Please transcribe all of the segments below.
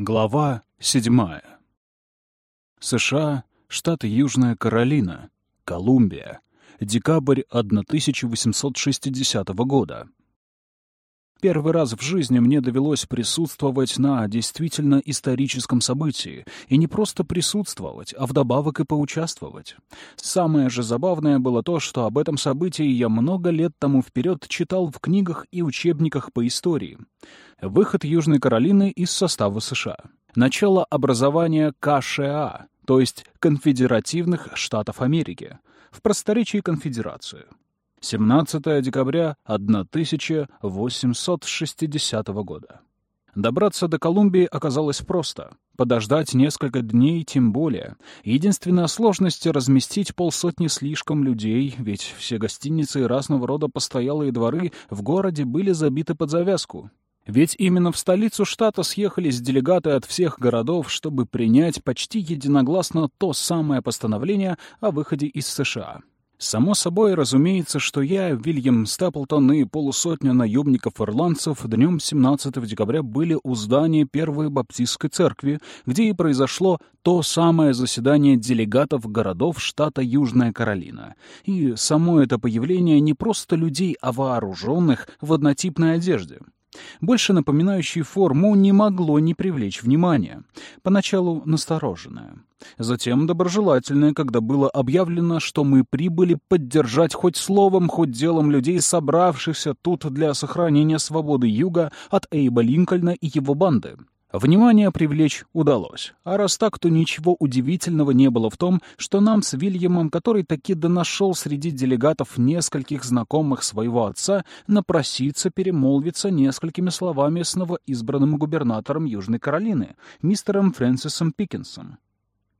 Глава 7. США, штат Южная Каролина, Колумбия, декабрь 1860 года. Первый раз в жизни мне довелось присутствовать на действительно историческом событии, и не просто присутствовать, а вдобавок и поучаствовать. Самое же забавное было то, что об этом событии я много лет тому вперед читал в книгах и учебниках по истории. Выход Южной Каролины из состава США. Начало образования КША, то есть Конфедеративных Штатов Америки, в просторечии Конфедерацию. 17 декабря 1860 года. Добраться до Колумбии оказалось просто. Подождать несколько дней тем более. Единственная сложность — разместить полсотни слишком людей, ведь все гостиницы и разного рода постоялые дворы в городе были забиты под завязку. Ведь именно в столицу штата съехались делегаты от всех городов, чтобы принять почти единогласно то самое постановление о выходе из США. Само собой, разумеется, что я, Вильям Стаплтон и полусотня наемников-ирландцев днем 17 декабря были у здания Первой Баптистской церкви, где и произошло то самое заседание делегатов городов штата Южная Каролина. И само это появление не просто людей, а вооруженных в однотипной одежде — больше напоминающей форму, не могло не привлечь внимания. Поначалу настороженное. Затем доброжелательное, когда было объявлено, что мы прибыли поддержать хоть словом, хоть делом людей, собравшихся тут для сохранения свободы Юга от Эйба Линкольна и его банды. Внимание привлечь удалось. А раз так, то ничего удивительного не было в том, что нам с Вильямом, который таки донашел среди делегатов нескольких знакомых своего отца, напроситься перемолвиться несколькими словами с новоизбранным губернатором Южной Каролины, мистером Фрэнсисом Пикинсом.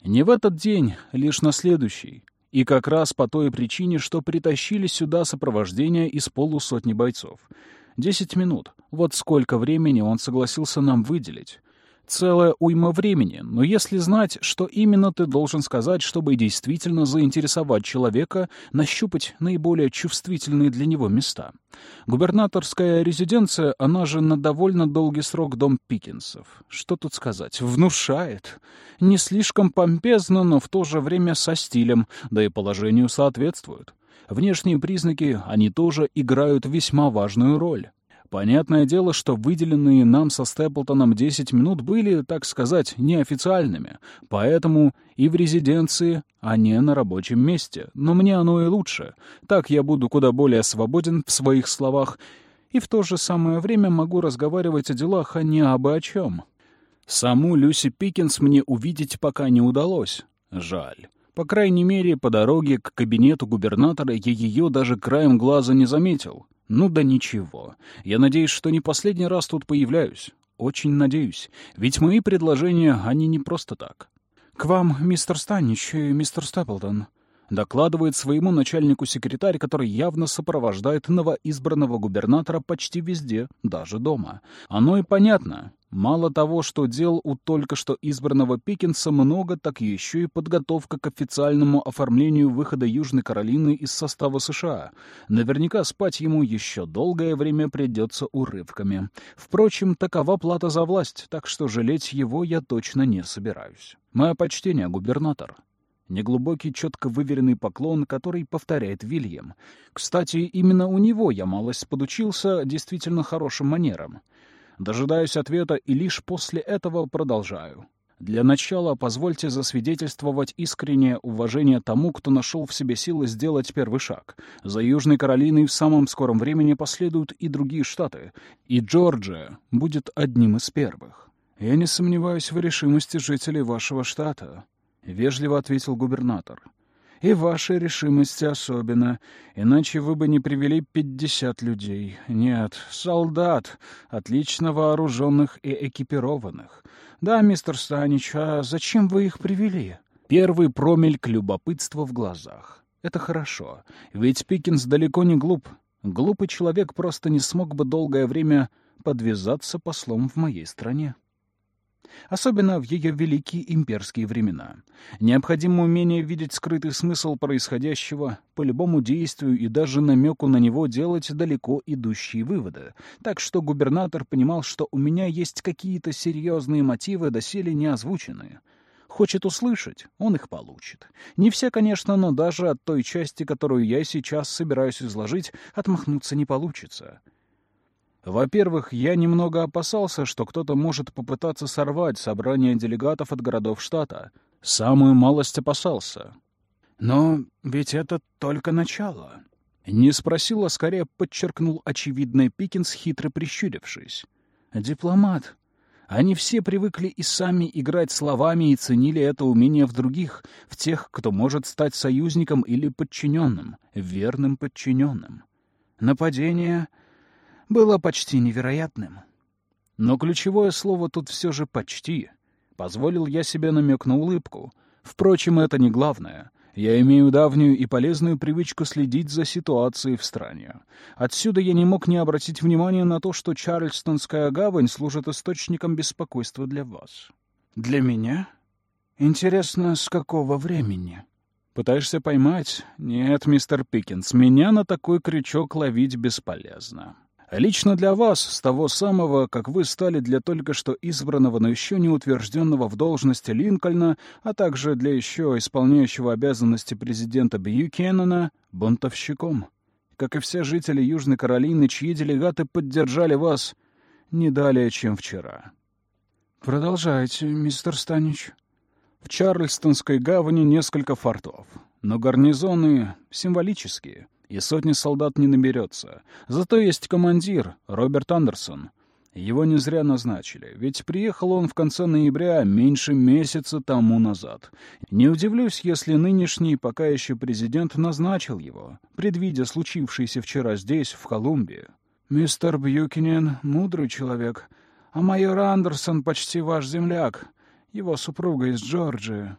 Не в этот день, лишь на следующий. И как раз по той причине, что притащили сюда сопровождение из полусотни бойцов — Десять минут. Вот сколько времени он согласился нам выделить. Целая уйма времени, но если знать, что именно ты должен сказать, чтобы действительно заинтересовать человека, нащупать наиболее чувствительные для него места. Губернаторская резиденция, она же на довольно долгий срок дом Пикинсов. Что тут сказать? Внушает. Не слишком помпезно, но в то же время со стилем, да и положению соответствует. Внешние признаки, они тоже играют весьма важную роль. Понятное дело, что выделенные нам со Степлтоном 10 минут были, так сказать, неофициальными, поэтому и в резиденции, а не на рабочем месте. Но мне оно и лучше. Так я буду куда более свободен в своих словах и в то же самое время могу разговаривать о делах, а не обо чем. Саму Люси Пикинс мне увидеть пока не удалось. Жаль. По крайней мере, по дороге к кабинету губернатора я ее даже краем глаза не заметил. Ну да ничего. Я надеюсь, что не последний раз тут появляюсь. Очень надеюсь. Ведь мои предложения, они не просто так. «К вам, мистер Станич и мистер Степлтон», — докладывает своему начальнику секретарь, который явно сопровождает новоизбранного губернатора почти везде, даже дома. Оно и понятно. Мало того, что дел у только что избранного Пикинса много, так еще и подготовка к официальному оформлению выхода Южной Каролины из состава США. Наверняка спать ему еще долгое время придется урывками. Впрочем, такова плата за власть, так что жалеть его я точно не собираюсь. Мое почтение, губернатор. Неглубокий, четко выверенный поклон, который повторяет Вильям. Кстати, именно у него я малость подучился действительно хорошим манерам. Дожидаюсь ответа и лишь после этого продолжаю. Для начала позвольте засвидетельствовать искреннее уважение тому, кто нашел в себе силы сделать первый шаг. За Южной Каролиной в самом скором времени последуют и другие штаты, и Джорджия будет одним из первых. «Я не сомневаюсь в решимости жителей вашего штата», — вежливо ответил губернатор и вашей решимости особенно, иначе вы бы не привели пятьдесят людей. Нет, солдат, отлично вооруженных и экипированных. Да, мистер Станич, а зачем вы их привели? Первый промельк любопытства в глазах. Это хорошо, ведь Пикинс далеко не глуп. Глупый человек просто не смог бы долгое время подвязаться послом в моей стране. Особенно в ее великие имперские времена. Необходимо умение видеть скрытый смысл происходящего, по любому действию и даже намеку на него делать далеко идущие выводы. Так что губернатор понимал, что у меня есть какие-то серьезные мотивы, доселе не озвученные. Хочет услышать, он их получит. Не все, конечно, но даже от той части, которую я сейчас собираюсь изложить, отмахнуться не получится. Во-первых, я немного опасался, что кто-то может попытаться сорвать собрание делегатов от городов штата. Самую малость опасался. Но ведь это только начало. Не спросил, а скорее подчеркнул очевидный Пикинс, хитро прищурившись. Дипломат. Они все привыкли и сами играть словами и ценили это умение в других, в тех, кто может стать союзником или подчиненным, верным подчиненным. Нападение было почти невероятным. Но ключевое слово тут все же «почти». Позволил я себе намек на улыбку. Впрочем, это не главное. Я имею давнюю и полезную привычку следить за ситуацией в стране. Отсюда я не мог не обратить внимания на то, что Чарльстонская гавань служит источником беспокойства для вас. Для меня? Интересно, с какого времени? Пытаешься поймать? Нет, мистер Пикинс, меня на такой крючок ловить бесполезно. Лично для вас, с того самого, как вы стали для только что избранного, но еще не утвержденного в должности Линкольна, а также для еще исполняющего обязанности президента Бьюкеннона, бунтовщиком. Как и все жители Южной Каролины, чьи делегаты поддержали вас не далее, чем вчера. Продолжайте, мистер Станич. В Чарльстонской гавани несколько фортов, но гарнизоны символические — и сотни солдат не наберется. Зато есть командир, Роберт Андерсон. Его не зря назначили, ведь приехал он в конце ноября, меньше месяца тому назад. Не удивлюсь, если нынешний пока еще президент назначил его, предвидя случившееся вчера здесь, в Колумбии. «Мистер Бьюкинен — мудрый человек, а майор Андерсон почти ваш земляк, его супруга из Джорджии».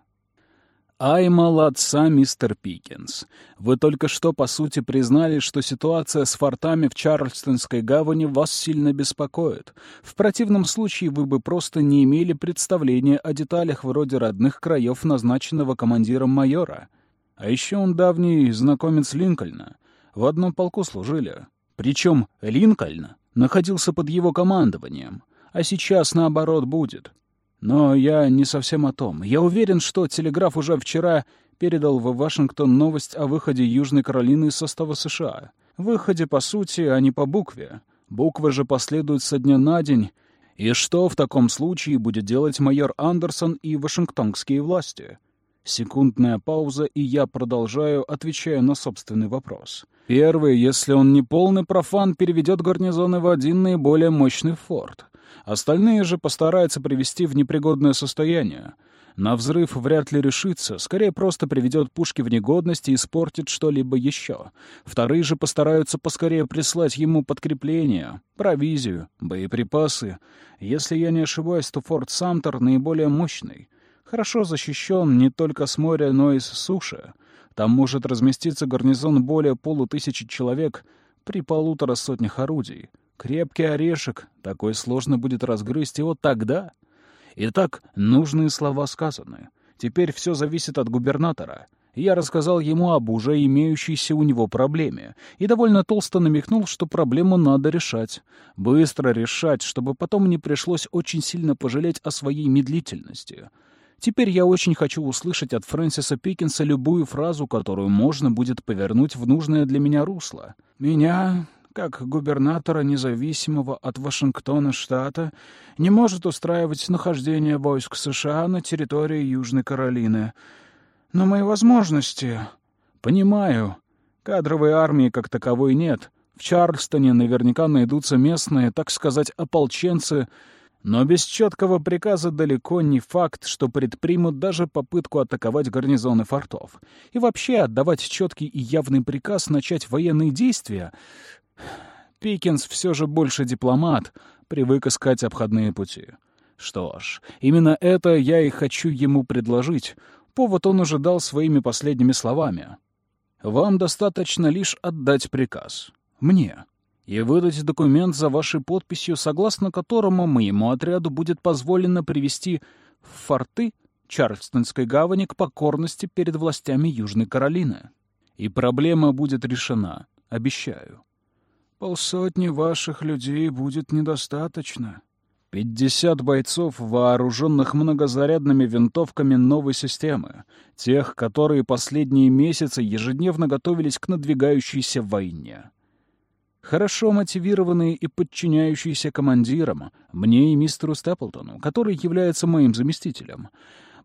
Ай, молодца, мистер Пикинс. Вы только что, по сути, признали, что ситуация с фортами в Чарльстонской гавани вас сильно беспокоит. В противном случае вы бы просто не имели представления о деталях вроде родных краев назначенного командиром майора. А еще он давний знакомец Линкольна. В одном полку служили. Причем Линкольн находился под его командованием. А сейчас, наоборот, будет. Но я не совсем о том. Я уверен, что телеграф уже вчера передал в Вашингтон новость о выходе Южной Каролины из состава США. Выходе по сути, а не по букве. Буквы же последуют со дня на день. И что в таком случае будет делать майор Андерсон и вашингтонские власти? Секундная пауза, и я продолжаю, отвечая на собственный вопрос. Первый, если он не полный профан, переведет гарнизоны в один наиболее мощный форт. Остальные же постараются привести в непригодное состояние. На взрыв вряд ли решится, скорее просто приведет пушки в негодность и испортит что-либо еще. Вторые же постараются поскорее прислать ему подкрепление, провизию, боеприпасы. Если я не ошибаюсь, то форт Самтер наиболее мощный. Хорошо защищен не только с моря, но и с суши. Там может разместиться гарнизон более полутысячи человек при полутора сотнях орудий. Крепкий орешек, такой сложно будет разгрызть его тогда. Итак, нужные слова сказаны. Теперь все зависит от губернатора. Я рассказал ему об уже имеющейся у него проблеме и довольно толсто намекнул, что проблему надо решать. Быстро решать, чтобы потом не пришлось очень сильно пожалеть о своей медлительности. Теперь я очень хочу услышать от Фрэнсиса Пикинса любую фразу, которую можно будет повернуть в нужное для меня русло. «Меня как губернатора независимого от Вашингтона штата, не может устраивать нахождение войск США на территории Южной Каролины. Но мои возможности... Понимаю. Кадровой армии как таковой нет. В Чарльстоне наверняка найдутся местные, так сказать, ополченцы, но без четкого приказа далеко не факт, что предпримут даже попытку атаковать гарнизоны фортов. И вообще отдавать четкий и явный приказ начать военные действия Пикинс все же больше дипломат, привык искать обходные пути. Что ж, именно это я и хочу ему предложить. Повод он уже дал своими последними словами. «Вам достаточно лишь отдать приказ. Мне. и выдать документ за вашей подписью, согласно которому моему отряду будет позволено привести в форты Чарльстонской гавани к покорности перед властями Южной Каролины. И проблема будет решена, обещаю. Полсотни ваших людей будет недостаточно. Пятьдесят бойцов, вооруженных многозарядными винтовками новой системы, тех, которые последние месяцы ежедневно готовились к надвигающейся войне хорошо мотивированные и подчиняющиеся командирам, мне и мистеру Степлтону, который является моим заместителем.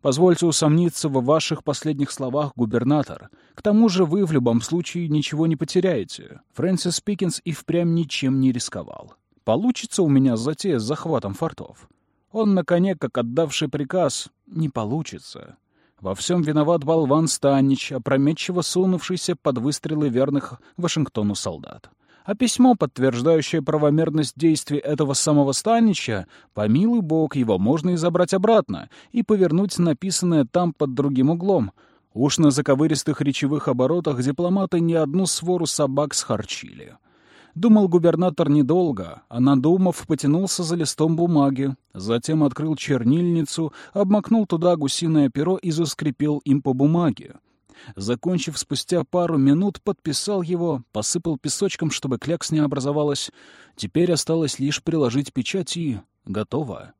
Позвольте усомниться в ваших последних словах, губернатор. К тому же вы в любом случае ничего не потеряете. Фрэнсис Пикинс и впрямь ничем не рисковал. Получится у меня затея с захватом фортов? Он на коне, как отдавший приказ, не получится. Во всем виноват болван Станич, опрометчиво сунувшийся под выстрелы верных Вашингтону солдат. А письмо, подтверждающее правомерность действий этого самого Станича, помилуй бог, его можно и забрать обратно и повернуть написанное там под другим углом. Уж на заковыристых речевых оборотах дипломаты не одну свору собак схарчили. Думал губернатор недолго, а надумав, потянулся за листом бумаги, затем открыл чернильницу, обмакнул туда гусиное перо и заскрипел им по бумаге. Закончив спустя пару минут, подписал его, посыпал песочком, чтобы клякс не образовалась. Теперь осталось лишь приложить печать и... готово.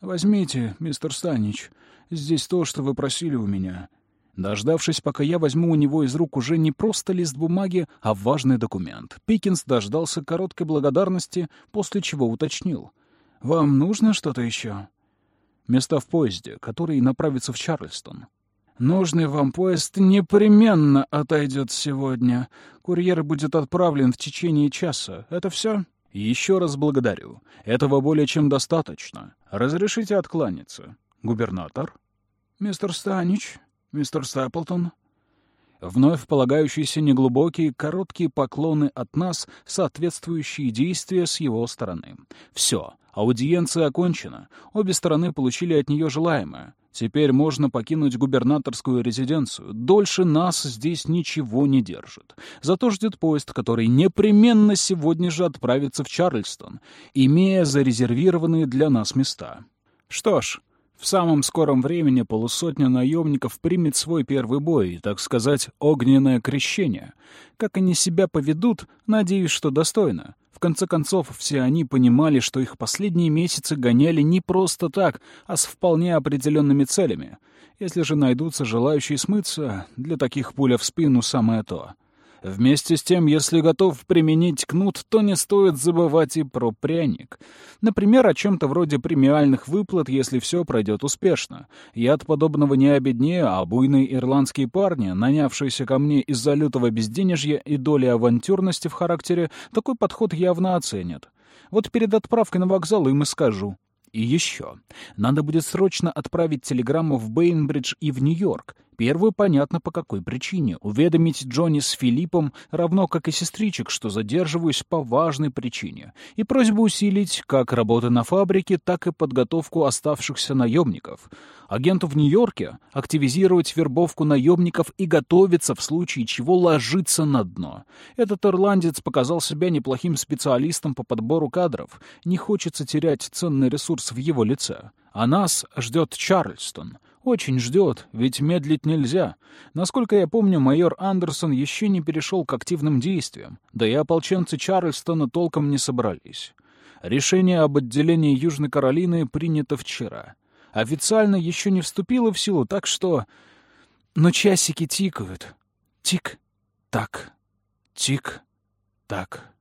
«Возьмите, мистер Станич, здесь то, что вы просили у меня». Дождавшись, пока я возьму у него из рук уже не просто лист бумаги, а важный документ, Пикинс дождался короткой благодарности, после чего уточнил. «Вам нужно что-то еще?» «Места в поезде, который направится в Чарльстон». Нужный вам поезд непременно отойдет сегодня. Курьер будет отправлен в течение часа. Это все? Еще раз благодарю. Этого более чем достаточно. Разрешите откланяться. Губернатор? Мистер Станич? Мистер Стаплтон? Вновь полагающиеся неглубокие, короткие поклоны от нас, соответствующие действия с его стороны. Все, аудиенция окончена. Обе стороны получили от нее желаемое. Теперь можно покинуть губернаторскую резиденцию. Дольше нас здесь ничего не держит. Зато ждет поезд, который непременно сегодня же отправится в Чарльстон, имея зарезервированные для нас места. Что ж, в самом скором времени полусотня наемников примет свой первый бой, так сказать, огненное крещение. Как они себя поведут, надеюсь, что достойно конце концов, все они понимали, что их последние месяцы гоняли не просто так, а с вполне определенными целями. Если же найдутся желающие смыться, для таких пуля в спину самое то. Вместе с тем, если готов применить кнут, то не стоит забывать и про пряник. Например, о чем-то вроде премиальных выплат, если все пройдет успешно. Я от подобного не обеднее, а буйные ирландские парни, нанявшиеся ко мне из-за лютого безденежья и доли авантюрности в характере, такой подход явно оценят. Вот перед отправкой на вокзал им и скажу. И еще. Надо будет срочно отправить телеграмму в Бейнбридж и в Нью-Йорк. Первую понятно по какой причине. Уведомить Джонни с Филиппом, равно как и сестричек, что задерживаюсь по важной причине. И просьбу усилить как работы на фабрике, так и подготовку оставшихся наемников. Агенту в Нью-Йорке активизировать вербовку наемников и готовиться в случае чего ложиться на дно. Этот ирландец показал себя неплохим специалистом по подбору кадров. Не хочется терять ценный ресурс в его лице. А нас ждет Чарльстон. Очень ждет, ведь медлить нельзя. Насколько я помню, майор Андерсон еще не перешел к активным действиям, да и ополченцы Чарльстона толком не собрались. Решение об отделении Южной Каролины принято вчера. Официально еще не вступило в силу, так что... Но часики тикают. Тик-так, тик-так.